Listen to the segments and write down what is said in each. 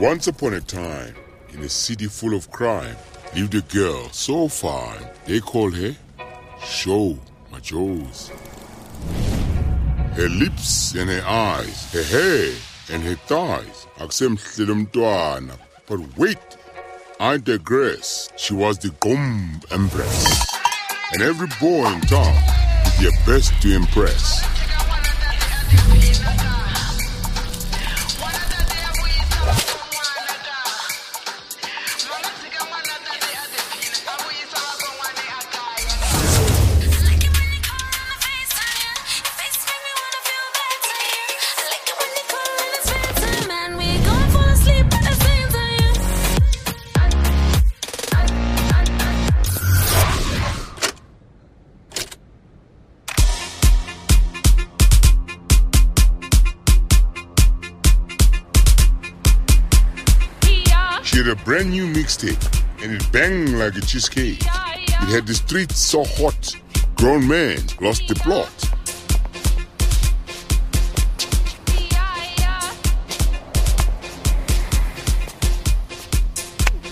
Once upon a time, in a city full of crime, lived a girl so fine they called her Sho Madjozi. Her lips and her eyes, her hair and her thighs, akusemhlele umntwana. But wait, I digress. She was the Gomb Empress. And every boy in town did their best to impress. She had a brand new mixtape and it banged like a cheesecake. It had the streets so hot, grown men lost the plot.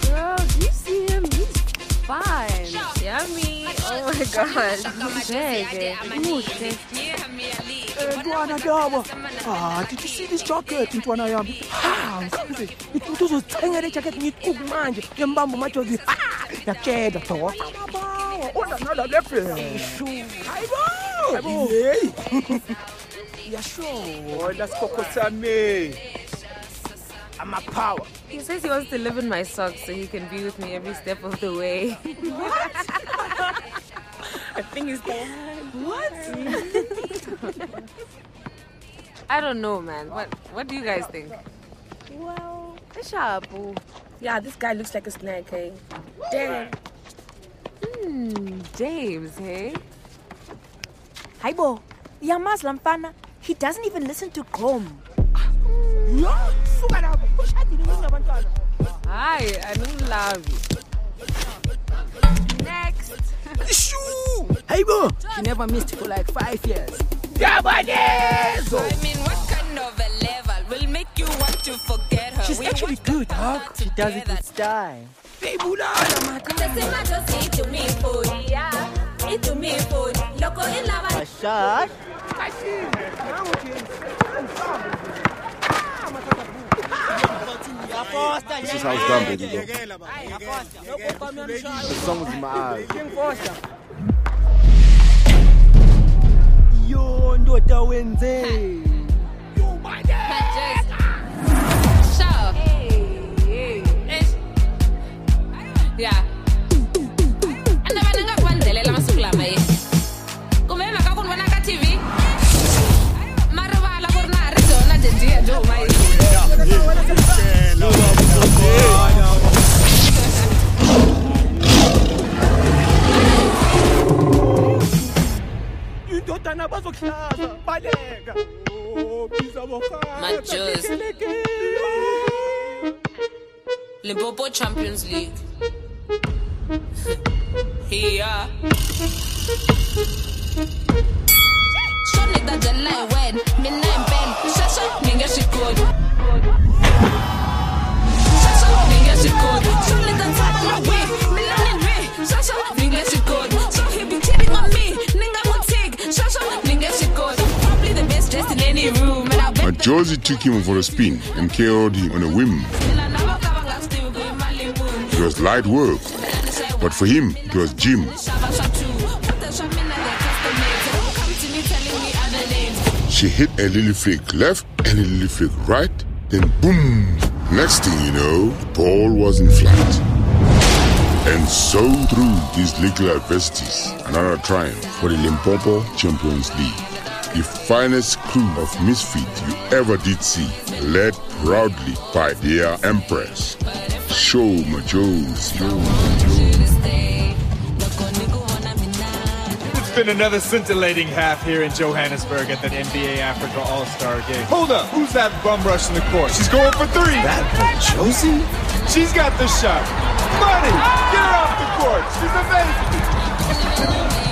Girl, do you see him? He's fine. Yummy. Oh my god. He's big. Muhle. Ntwana Dabo. Ah, did you see this jacket ntwana yami? Ha, mkhulu. Ukuthi uzozithengela ijacket ngikuku manje. Ngembamba majozi. Ha, yakutshela doqa mabawa. Ona nala lebheshu. Hayibo. Hayibo. Hey. Yasho, sikhokho sami. Ama power. He says he wants to live in my socks so he can be with me every step of the way. What? I think it's What? I don't know, man. What What do you guys think? Well, Shabu. yeah, this guy looks like a snack, hey? Damn. Hmm, James, hey? Hayibo, iyamazi la mfana. He doesn't even listen to Grom. Yeah, suka lapho. Ushadile nginabantwana. Hi, I don't love you. Next. Shoo! Hayibo. She never missed for like 5 years. Yabanezo. I mean, what kind of a level will make you want to forget her? She's We actually good, part dog. She does it together. with style. Bebulala madam. Rashad, This is how it's done, baby. The song was in my eyes. Yo ndoda wenze. Sure. Yeah. Indodana bazokuhlaza baleka. Limpopo Champions League. yeah. Sho nigga jala hi wena, mina impela. Shasha ninge Josie took him for a spin and KO'd him on a whim. It was light work, but for him, it was gym. She hit a lily flick left and a lily flick right, then boom! Next thing you know, the ball was in flight. And so through these legal adversities, another triumph for the Limpopo Champions League. The finest crew of misfits you ever did see, led proudly by their empress. Sho Madjozi, It's been another scintillating half here in Johannesburg at that NBA Africa All-Star game. Hold up, who's that bum rushing the court? She's going for three. That Josie? She's got the shot. Money, get her off the court. She's amazing.